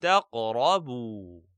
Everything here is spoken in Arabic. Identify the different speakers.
Speaker 1: تقربوا.